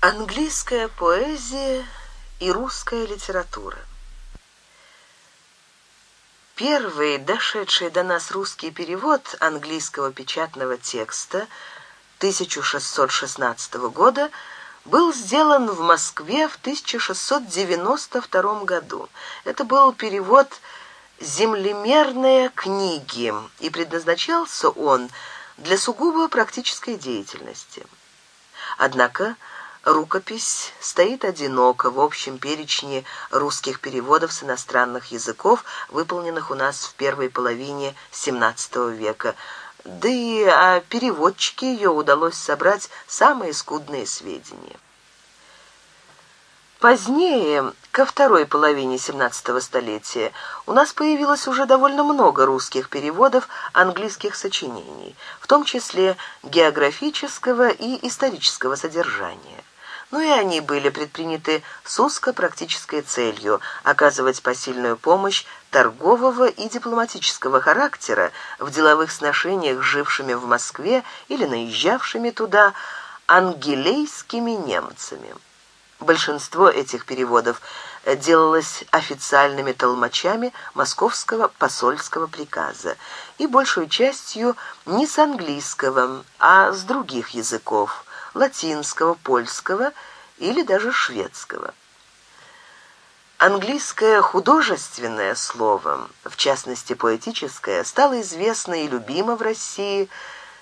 Английская поэзия и русская литература. Первый дошедший до нас русский перевод английского печатного текста 1616 года был сделан в Москве в 1692 году. Это был перевод «Землемерные книги», и предназначался он для сугубо практической деятельности. Однако, Рукопись стоит одиноко в общем перечне русских переводов с иностранных языков, выполненных у нас в первой половине XVII века. Да и о переводчике ее удалось собрать самые скудные сведения. Позднее, ко второй половине XVII столетия, у нас появилось уже довольно много русских переводов английских сочинений, в том числе географического и исторического содержания но и они были предприняты с узко-практической целью оказывать посильную помощь торгового и дипломатического характера в деловых сношениях жившими в Москве или наезжавшими туда ангелейскими немцами. Большинство этих переводов делалось официальными толмачами московского посольского приказа и большую частью не с английского, а с других языков – латинского, польского или даже шведского. Английское художественное слово, в частности поэтическое, стало известно и любимо в России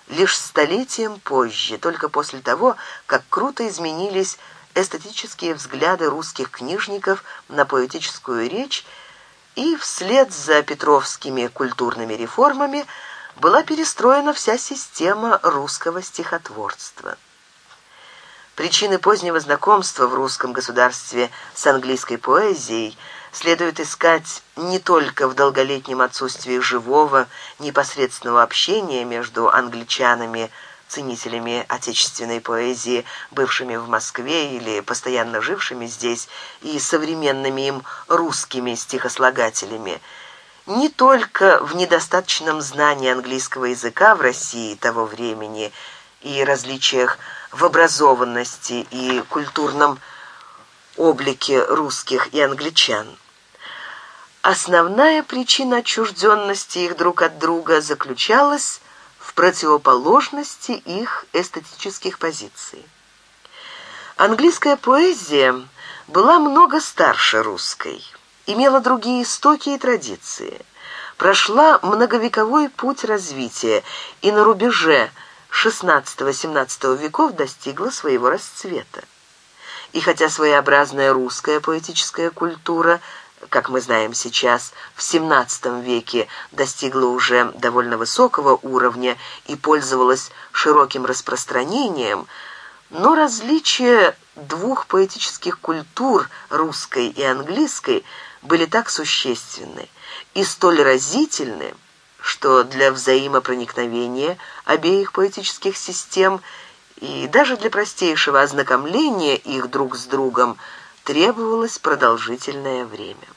лишь столетием позже, только после того, как круто изменились эстетические взгляды русских книжников на поэтическую речь, и вслед за петровскими культурными реформами была перестроена вся система русского стихотворства. Причины позднего знакомства в русском государстве с английской поэзией следует искать не только в долголетнем отсутствии живого, непосредственного общения между англичанами, ценителями отечественной поэзии, бывшими в Москве или постоянно жившими здесь, и современными им русскими стихослагателями, не только в недостаточном знании английского языка в России того времени и различиях в образованности и культурном облике русских и англичан. Основная причина отчужденности их друг от друга заключалась в противоположности их эстетических позиций. Английская поэзия была много старше русской, имела другие истоки и традиции, прошла многовековой путь развития и на рубеже – XVI-XVII веков достигла своего расцвета. И хотя своеобразная русская поэтическая культура, как мы знаем сейчас, в XVII веке достигла уже довольно высокого уровня и пользовалась широким распространением, но различия двух поэтических культур, русской и английской, были так существенны и столь разительны, что для взаимопроникновения обеих поэтических систем и даже для простейшего ознакомления их друг с другом требовалось продолжительное время.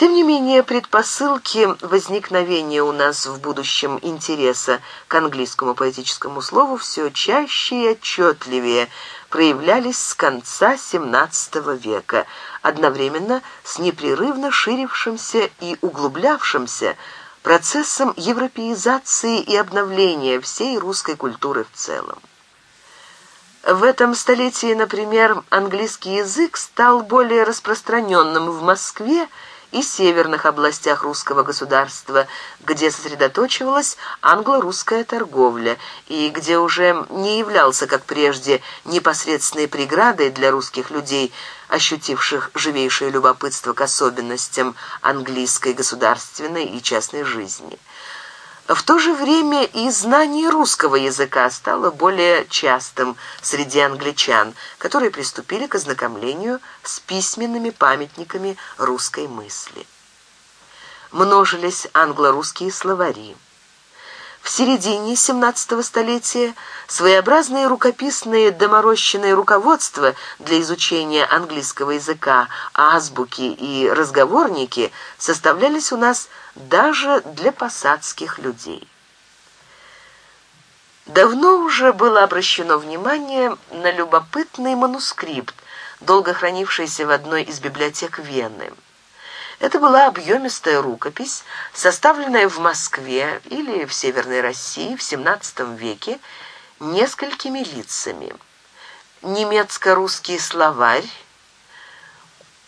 Тем не менее, предпосылки возникновения у нас в будущем интереса к английскому поэтическому слову все чаще и отчетливее проявлялись с конца XVII века, одновременно с непрерывно ширившимся и углублявшимся процессом европеизации и обновления всей русской культуры в целом. В этом столетии, например, английский язык стал более распространенным в Москве, и северных областях русского государства, где сосредоточивалась англо-русская торговля и где уже не являлся, как прежде, непосредственной преградой для русских людей, ощутивших живейшее любопытство к особенностям английской государственной и частной жизни. В то же время и знание русского языка стало более частым среди англичан, которые приступили к ознакомлению с письменными памятниками русской мысли. Множились англо-русские словари. В середине 17 столетия своеобразные рукописные доморощенные руководства для изучения английского языка, азбуки и разговорники составлялись у нас даже для посадских людей. Давно уже было обращено внимание на любопытный манускрипт, долго хранившийся в одной из библиотек Вены. Это была объемистая рукопись, составленная в Москве или в Северной России в XVII веке несколькими лицами. Немецко-русский словарь,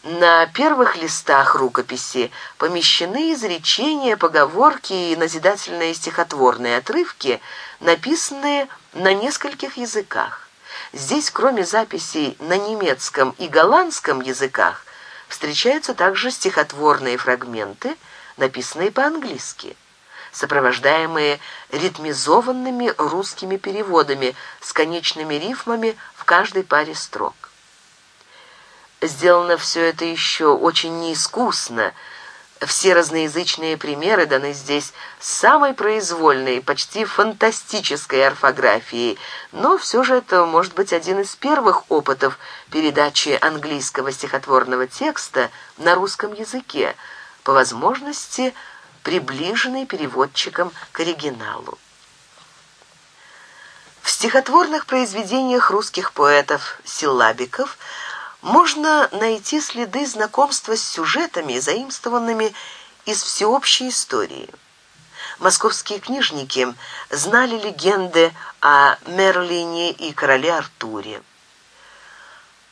на первых листах рукописи помещены изречения, поговорки и назидательные стихотворные отрывки, написанные на нескольких языках. Здесь, кроме записей на немецком и голландском языках, встречаются также стихотворные фрагменты, написанные по-английски, сопровождаемые ритмизованными русскими переводами с конечными рифмами в каждой паре строк сделано все это еще очень неискусно. Все разноязычные примеры даны здесь самой произвольной, почти фантастической орфографией, но все же это может быть один из первых опытов передачи английского стихотворного текста на русском языке, по возможности приближенный переводчиком к оригиналу. В стихотворных произведениях русских поэтов-силлабиков – можно найти следы знакомства с сюжетами, заимствованными из всеобщей истории. Московские книжники знали легенды о Мерлине и короле Артуре.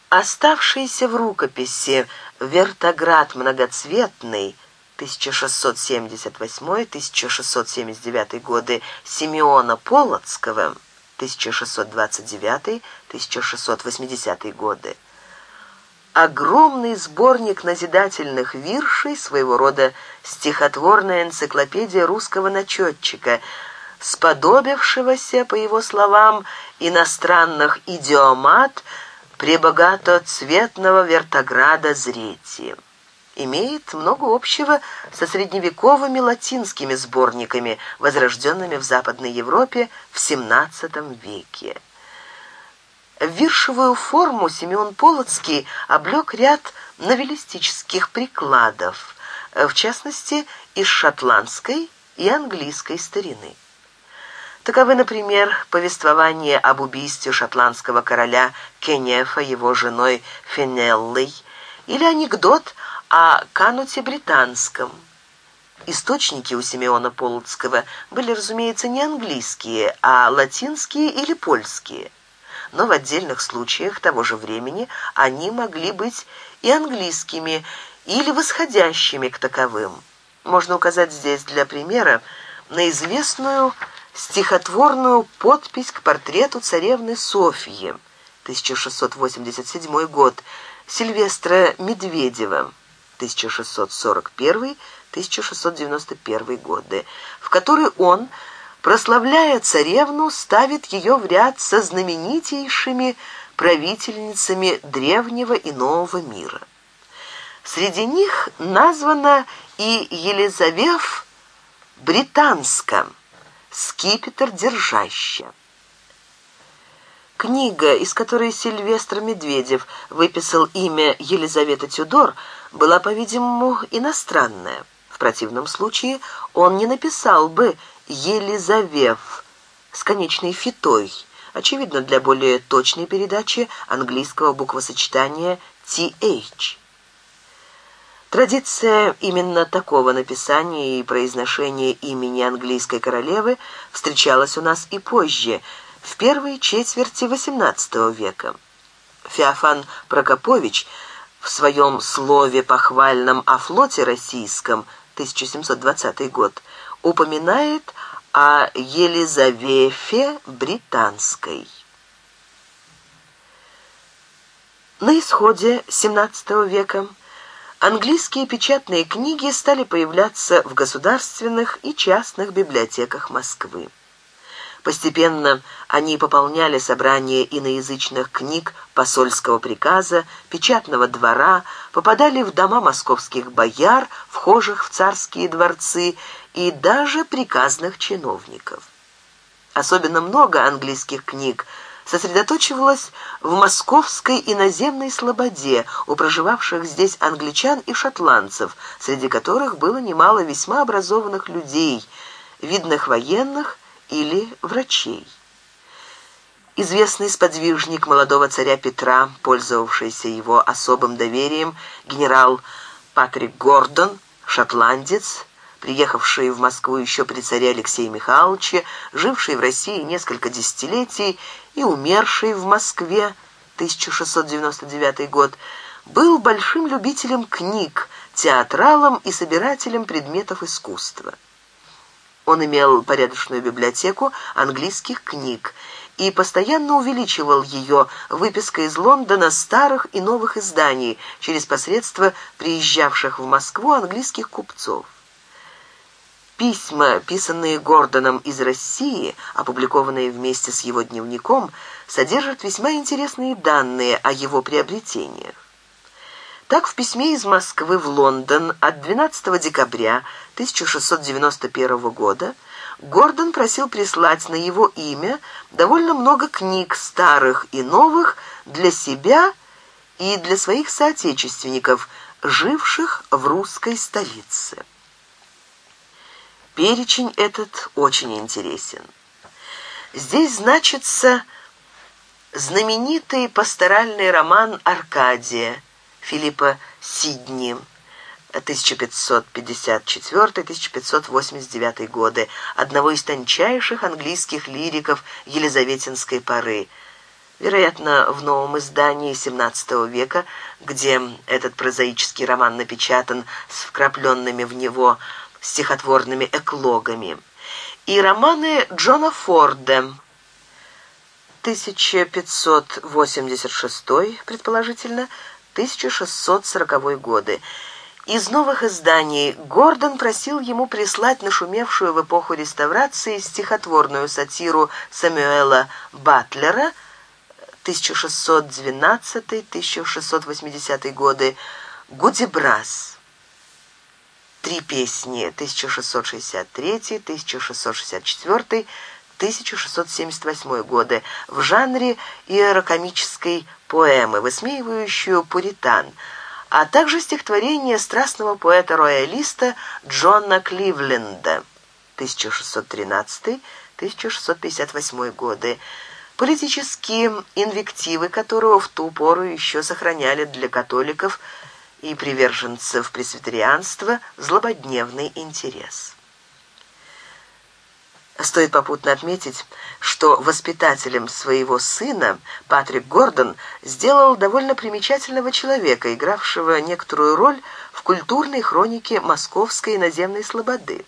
Оставшиеся в рукописи «Вертоград многоцветный» 1678-1679 годы Симеона Полоцкого 1629-1680 годы огромный сборник назидательных виршей, своего рода стихотворная энциклопедия русского начетчика, сподобившегося, по его словам, иностранных идиомат пребогатоцветного вертограда Зретия. Имеет много общего со средневековыми латинскими сборниками, возрожденными в Западной Европе в XVII веке. В вершевую форму Семен Полоцкий облег ряд новеллистических прикладов, э, в частности, из шотландской и английской старины. Таковы, например, повествование об убийстве шотландского короля Кенефа его женой Фенеллой или анекдот о кануте британском. Источники у Симеона Полоцкого были, разумеется, не английские, а латинские или польские – но в отдельных случаях того же времени они могли быть и английскими, или восходящими к таковым. Можно указать здесь для примера на известную стихотворную подпись к портрету царевны Софьи, 1687 год, Сильвестра Медведева, 1641-1691 годы, в которой он прославляя царевну, ставит ее в ряд со знаменитейшими правительницами древнего и нового мира. Среди них названа и Елизавев Британска, скипетр держащая. Книга, из которой Сильвестр Медведев выписал имя Елизавета Тюдор, была, по-видимому, иностранная. В противном случае он не написал бы Елизавев с конечной фитой, очевидно, для более точной передачи английского буквосочетания TH. Традиция именно такого написания и произношения имени английской королевы встречалась у нас и позже, в первой четверти XVIII века. Феофан Прокопович в своем слове похвальном о флоте российском 1720 год – упоминает о Елизавефе Британской. На исходе XVII века английские печатные книги стали появляться в государственных и частных библиотеках Москвы. Постепенно они пополняли собрание иноязычных книг посольского приказа, печатного двора, попадали в дома московских бояр, вхожих в царские дворцы и даже приказных чиновников. Особенно много английских книг сосредоточивалось в московской иноземной слободе у проживавших здесь англичан и шотландцев, среди которых было немало весьма образованных людей, видных военных или врачей. Известный сподвижник молодого царя Петра, пользовавшийся его особым доверием, генерал Патрик Гордон, шотландец, приехавшие в Москву еще при царе Алексея Михайловича, живший в России несколько десятилетий и умерший в Москве 1699 год, был большим любителем книг, театралом и собирателем предметов искусства. Он имел порядочную библиотеку английских книг и постоянно увеличивал ее выпиской из Лондона старых и новых изданий через посредство приезжавших в Москву английских купцов. Письма, писанные Гордоном из России, опубликованные вместе с его дневником, содержат весьма интересные данные о его приобретениях. Так в письме из Москвы в Лондон от 12 декабря 1691 года Гордон просил прислать на его имя довольно много книг старых и новых для себя и для своих соотечественников, живших в русской столице. Перечень этот очень интересен. Здесь значится знаменитый пасторальный роман «Аркадия» Филиппа Сидни, 1554-1589 годы, одного из тончайших английских лириков Елизаветинской поры, вероятно, в новом издании XVII века, где этот прозаический роман напечатан с вкрапленными в него стихотворными эклогами, и романы Джона Форда 1586, предположительно, 1640 годы. Из новых изданий Гордон просил ему прислать нашумевшую в эпоху реставрации стихотворную сатиру Сэмюэла Батлера 1612-1680 годы «Гудибрас» три песни 1663-1664-1678 годы в жанре иерокомической поэмы, высмеивающую пуритан, а также стихотворение страстного поэта-роялиста Джона Кливленда 1613-1658 годы, политические инвективы которого в ту пору еще сохраняли для католиков – и приверженцев пресвитерианства злободневный интерес. Стоит попутно отметить, что воспитателем своего сына Патрик Гордон сделал довольно примечательного человека, игравшего некоторую роль в культурной хронике московской наземной слободы.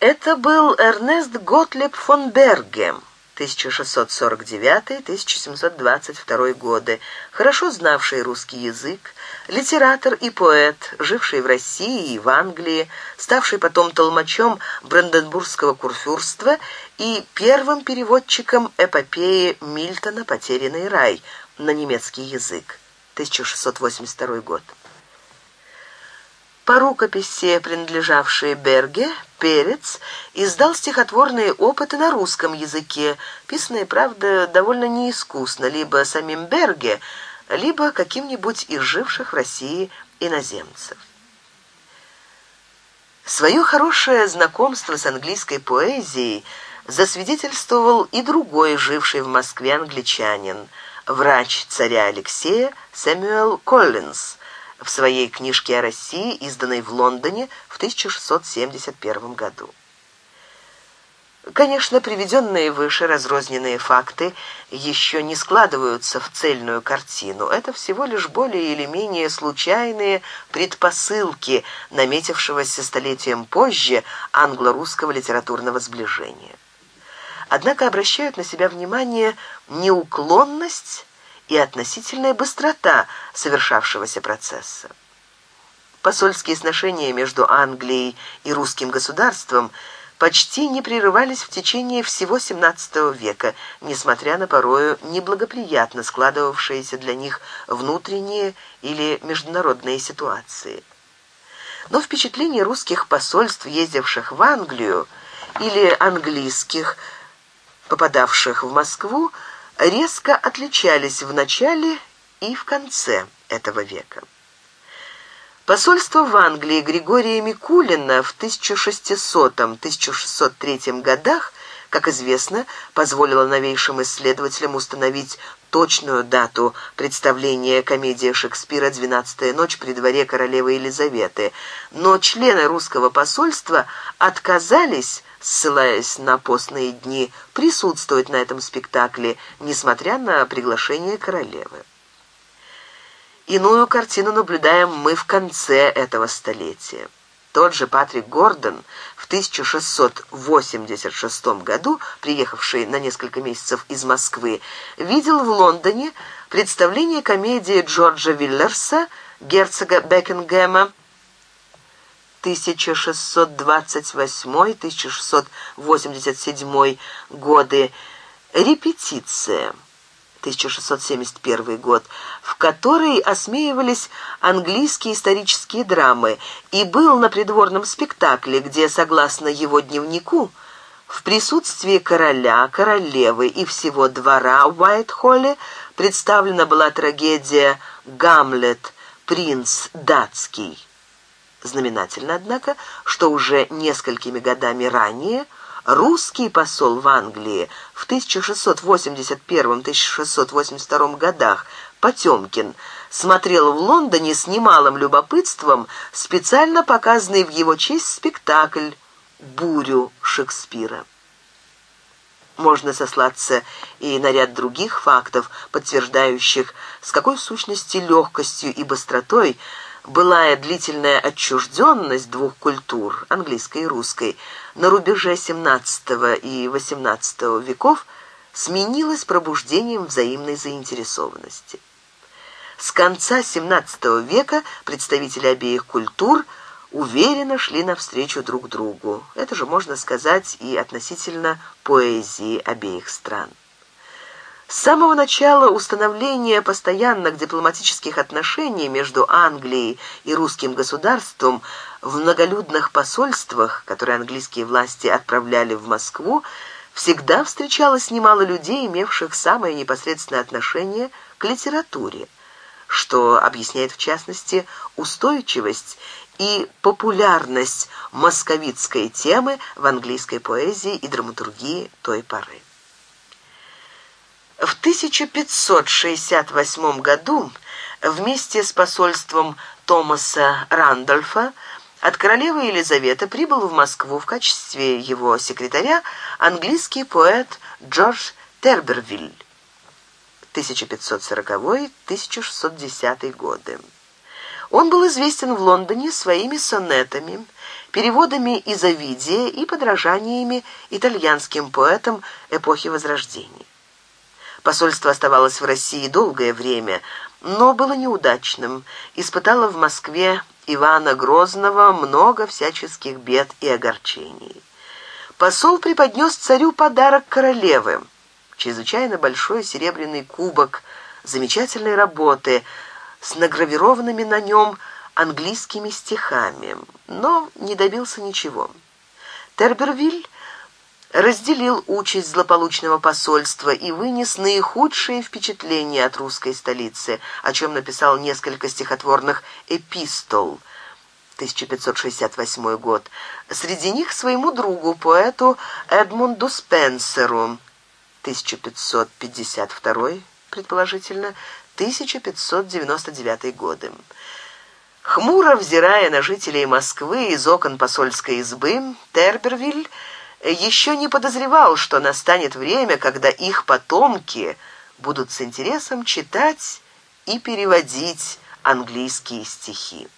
Это был Эрнест Готлеб фон Бергем. 1649-1722 годы, хорошо знавший русский язык, литератор и поэт, живший в России и в Англии, ставший потом толмачом Бранденбургского курфюрства и первым переводчиком эпопеи Мильтона «Потерянный рай» на немецкий язык, 1682 год. По рукописи, принадлежавшей Берге, Перец издал стихотворные опыты на русском языке, писанные, правда, довольно неискусно, либо самим Берге, либо каким-нибудь из живших в России иноземцев. Свое хорошее знакомство с английской поэзией засвидетельствовал и другой живший в Москве англичанин, врач царя Алексея Сэмюэл Коллинс. – в своей книжке о России, изданной в Лондоне в 1671 году. Конечно, приведенные выше разрозненные факты еще не складываются в цельную картину. Это всего лишь более или менее случайные предпосылки наметившегося столетием позже англо-русского литературного сближения. Однако обращают на себя внимание неуклонность и относительная быстрота совершавшегося процесса. Посольские сношения между Англией и русским государством почти не прерывались в течение всего XVII века, несмотря на порою неблагоприятно складывавшиеся для них внутренние или международные ситуации. Но впечатление русских посольств, ездивших в Англию, или английских, попадавших в Москву, резко отличались в начале и в конце этого века. Посольство в Англии Григория Микулина в 1600-1603 годах, как известно, позволило новейшим исследователям установить точную дату представления комедии Шекспира «Двенадцатая ночь» при дворе королевы Елизаветы, но члены русского посольства отказались, ссылаясь на постные дни, присутствовать на этом спектакле, несмотря на приглашение королевы. Иную картину наблюдаем мы в конце этого столетия. Тот же Патрик Гордон 1686 году, приехавший на несколько месяцев из Москвы, видел в Лондоне представление комедии Джорджа Виллерса «Герцога Бекингема» 1628-1687 годы «Репетиция». 1671 год, в которой осмеивались английские исторические драмы, и был на придворном спектакле, где, согласно его дневнику, в присутствии короля, королевы и всего двора в Уайтхолле представлена была трагедия «Гамлет. Принц датский». Знаменательно, однако, что уже несколькими годами ранее – Русский посол в Англии в 1681-1682 годах Потемкин смотрел в Лондоне с немалым любопытством специально показанный в его честь спектакль «Бурю» Шекспира. Можно сослаться и на ряд других фактов, подтверждающих, с какой сущности легкостью и быстротой былая длительная отчужденность двух культур, английской и русской, на рубеже XVII и XVIII веков сменилась пробуждением взаимной заинтересованности. С конца XVII века представители обеих культур уверенно шли навстречу друг другу. Это же можно сказать и относительно поэзии обеих стран. С самого начала установления постоянных дипломатических отношений между Англией и русским государством в многолюдных посольствах, которые английские власти отправляли в Москву, всегда встречалось немало людей, имевших самое непосредственное отношение к литературе, что объясняет в частности устойчивость и популярность московитской темы в английской поэзии и драматургии той поры. В 1568 году вместе с посольством Томаса Рандольфа от королевы Елизаветы прибыл в Москву в качестве его секретаря английский поэт Джордж Тербервиль 1540-1610 годы. Он был известен в Лондоне своими сонетами, переводами из Овидия и подражаниями итальянским поэтам эпохи Возрождения. Посольство оставалось в России долгое время, но было неудачным. Испытало в Москве Ивана Грозного много всяческих бед и огорчений. Посол преподнес царю подарок королевы. Чрезвычайно большой серебряный кубок замечательной работы с награвированными на нем английскими стихами, но не добился ничего. Тербервиль разделил участь злополучного посольства и вынес наихудшие впечатления от русской столицы, о чем написал несколько стихотворных «Эпистол». 1568 год. Среди них своему другу, поэту Эдмунду Спенсеру, 1552, предположительно, 1599 годы. Хмуро взирая на жителей Москвы из окон посольской избы, Тербервиль еще не подозревал, что настанет время, когда их потомки будут с интересом читать и переводить английские стихи.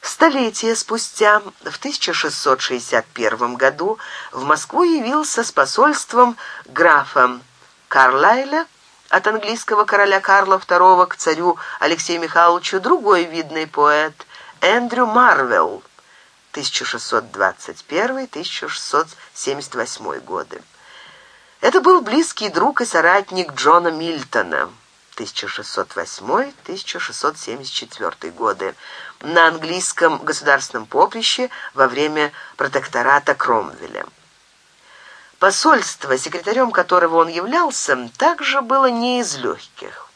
Столетия спустя, в 1661 году, в Москву явился с посольством графа Карлайля от английского короля Карла II к царю Алексею Михайловичу другой видный поэт Эндрю Марвелл. 1621-1678 годы. Это был близкий друг и соратник Джона Мильтона 1608-1674 годы на английском государственном поприще во время протектората Кромвеля. Посольство, секретарем которого он являлся, также было не из легких.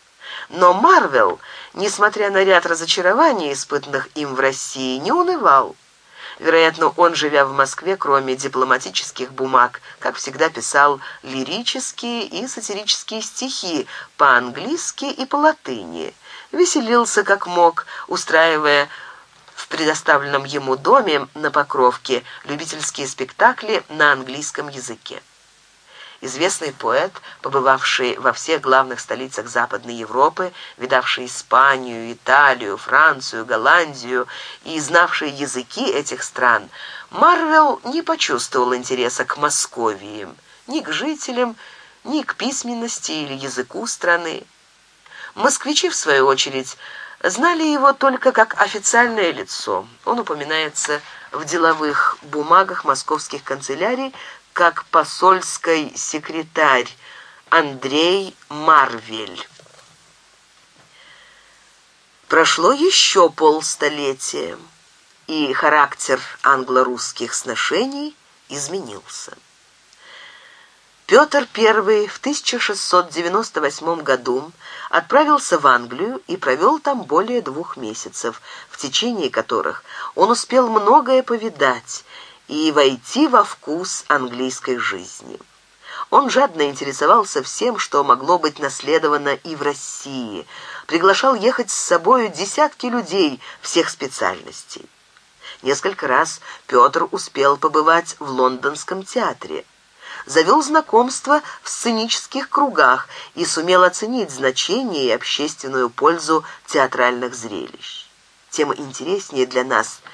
Но Марвел, несмотря на ряд разочарований, испытанных им в России, не унывал. Вероятно, он, живя в Москве, кроме дипломатических бумаг, как всегда писал лирические и сатирические стихи по-английски и по-латыни. Веселился как мог, устраивая в предоставленном ему доме на Покровке любительские спектакли на английском языке известный поэт, побывавший во всех главных столицах Западной Европы, видавший Испанию, Италию, Францию, Голландию и знавший языки этих стран, Марвел не почувствовал интереса к Московии, ни к жителям, ни к письменности или языку страны. Москвичи, в свою очередь, знали его только как официальное лицо. Он упоминается в деловых бумагах московских канцелярий как посольский секретарь Андрей Марвель. Прошло еще полстолетия, и характер англо-русских сношений изменился. Петр I в 1698 году отправился в Англию и провел там более двух месяцев, в течение которых он успел многое повидать и войти во вкус английской жизни. Он жадно интересовался всем, что могло быть наследовано и в России, приглашал ехать с собою десятки людей всех специальностей. Несколько раз Петр успел побывать в лондонском театре. Завел знакомство в сценических кругах и сумел оценить значение и общественную пользу театральных зрелищ. Тем интереснее для нас –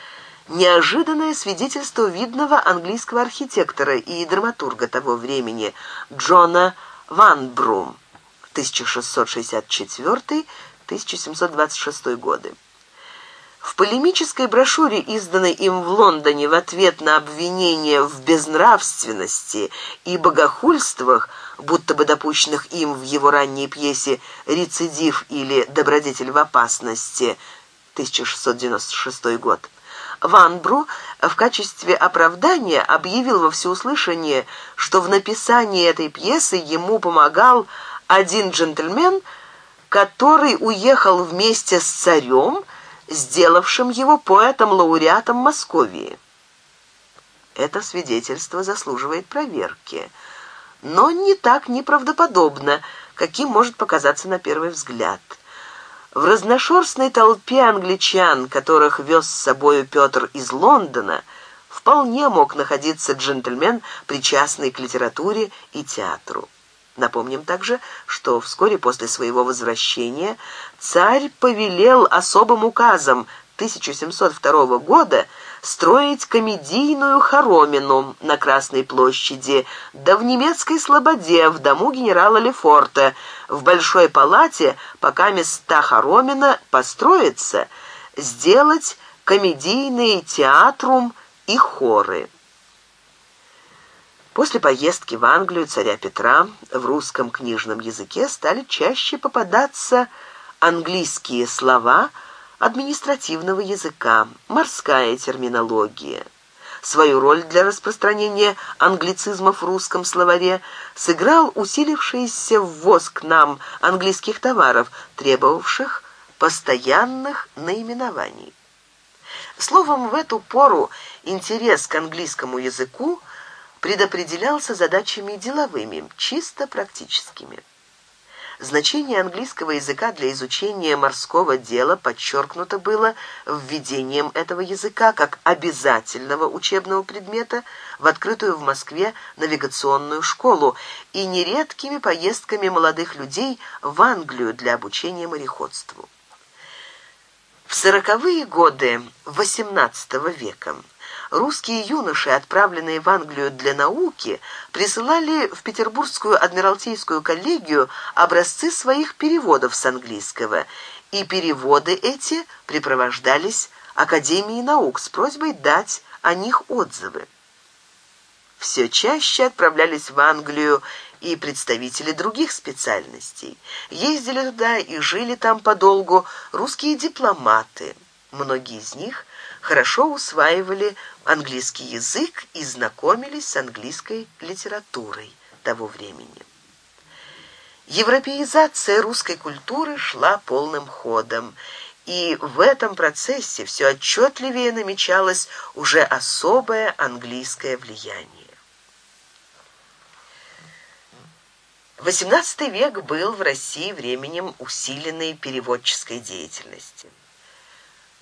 неожиданное свидетельство видного английского архитектора и драматурга того времени Джона Ван Брум 1664-1726 годы. В полемической брошюре, изданной им в Лондоне в ответ на обвинения в безнравственности и богохульствах, будто бы допущенных им в его ранней пьесе «Рецидив» или «Добродетель в опасности» 1696 год, Ванбру в качестве оправдания объявил во всеуслышание, что в написании этой пьесы ему помогал один джентльмен, который уехал вместе с царем, сделавшим его поэтом-лауреатом Московии. Это свидетельство заслуживает проверки, но не так неправдоподобно, каким может показаться на первый взгляд – в разношерстной толпе англичан, которых вез с собою Петр из Лондона, вполне мог находиться джентльмен, причастный к литературе и театру. Напомним также, что вскоре после своего возвращения царь повелел особым указом 1702 года строить комедийную хоромину на Красной площади, да в немецкой слободе, в дому генерала Лефорта, в Большой палате, пока места хоромина построится, сделать комедийные театрум и хоры. После поездки в Англию царя Петра в русском книжном языке стали чаще попадаться английские слова – административного языка, морская терминология. Свою роль для распространения англицизма в русском словаре сыграл усилившийся ввоз к нам английских товаров, требовавших постоянных наименований. Словом, в эту пору интерес к английскому языку предопределялся задачами деловыми, чисто практическими. Значение английского языка для изучения морского дела подчеркнуто было введением этого языка как обязательного учебного предмета в открытую в Москве навигационную школу и нередкими поездками молодых людей в Англию для обучения мореходству. В сороковые годы XVIII века русские юноши, отправленные в Англию для науки, присылали в Петербургскую адмиралтейскую коллегию образцы своих переводов с английского, и переводы эти препровождались Академией наук с просьбой дать о них отзывы. Все чаще отправлялись в Англию и представители других специальностей. Ездили туда и жили там подолгу русские дипломаты. Многие из них – хорошо усваивали английский язык и знакомились с английской литературой того времени. Европеизация русской культуры шла полным ходом, и в этом процессе все отчетливее намечалось уже особое английское влияние. XVIII век был в России временем усиленной переводческой деятельности.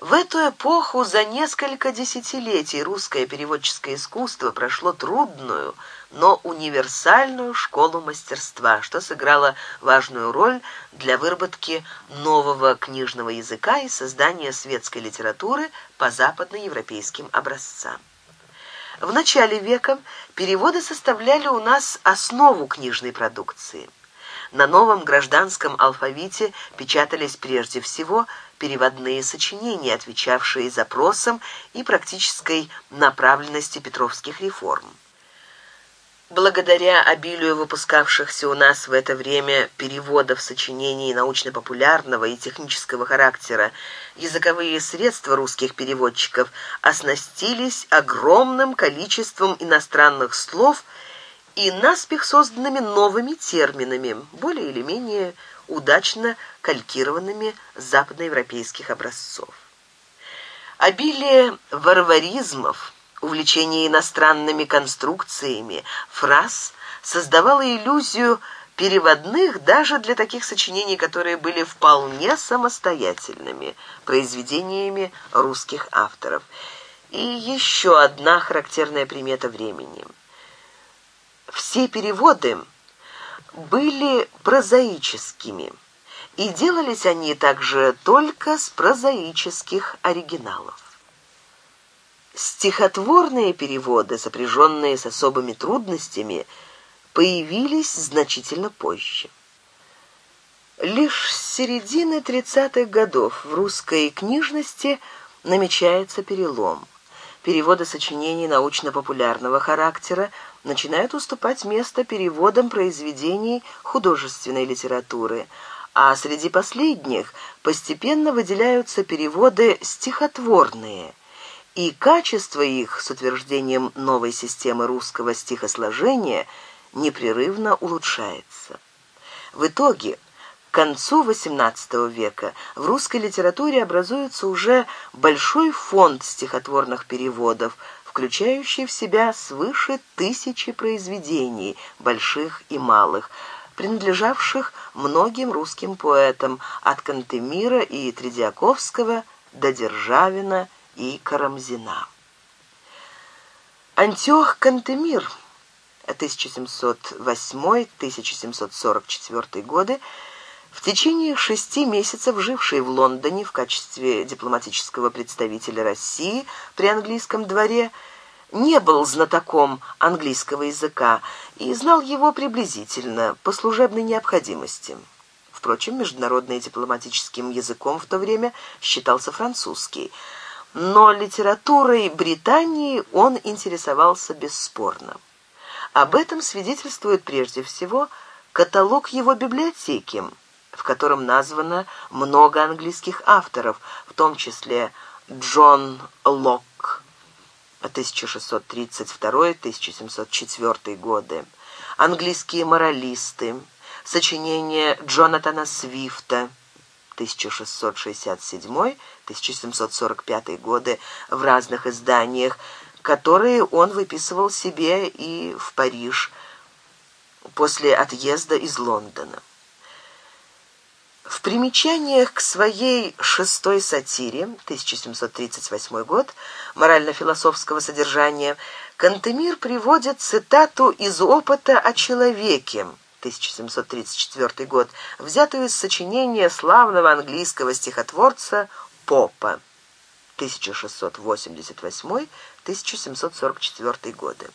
В эту эпоху за несколько десятилетий русское переводческое искусство прошло трудную, но универсальную школу мастерства, что сыграло важную роль для выработки нового книжного языка и создания светской литературы по западноевропейским образцам. В начале века переводы составляли у нас основу книжной продукции – на новом гражданском алфавите печатались прежде всего переводные сочинения, отвечавшие запросам и практической направленности петровских реформ. Благодаря обилию выпускавшихся у нас в это время переводов сочинений научно-популярного и технического характера, языковые средства русских переводчиков оснастились огромным количеством иностранных слов и, и наспех созданными новыми терминами, более или менее удачно калькированными западноевропейских образцов. Обилие варваризмов, увлечение иностранными конструкциями, фраз создавало иллюзию переводных даже для таких сочинений, которые были вполне самостоятельными произведениями русских авторов. И еще одна характерная примета времени – все переводы были прозаическими, и делались они также только с прозаических оригиналов. Стихотворные переводы, сопряженные с особыми трудностями, появились значительно позже. Лишь с середины 30-х годов в русской книжности намечается перелом. Переводы сочинений научно-популярного характера начинают уступать место переводам произведений художественной литературы, а среди последних постепенно выделяются переводы стихотворные, и качество их, с утверждением новой системы русского стихосложения, непрерывно улучшается. В итоге к концу XVIII века в русской литературе образуется уже большой фонд стихотворных переводов – включающий в себя свыше тысячи произведений, больших и малых, принадлежавших многим русским поэтам, от Кантемира и Тредиаковского до Державина и Карамзина. Антиох Кантемир 1708-1744 годы в течение шести месяцев, живший в Лондоне в качестве дипломатического представителя России при английском дворе, не был знатоком английского языка и знал его приблизительно, по служебной необходимости. Впрочем, международным дипломатическим языком в то время считался французский. Но литературой Британии он интересовался бесспорно. Об этом свидетельствует прежде всего каталог его библиотеки – в котором названо много английских авторов, в том числе Джон Локк 1632-1704 годы, английские моралисты, сочинение Джонатана Свифта 1667-1745 годы в разных изданиях, которые он выписывал себе и в Париж после отъезда из Лондона. В примечаниях к своей шестой сатире, 1738 год, морально-философского содержания, Кантемир приводит цитату из опыта о человеке, 1734 год, взятую из сочинения славного английского стихотворца Попа, 1688-1744 годы.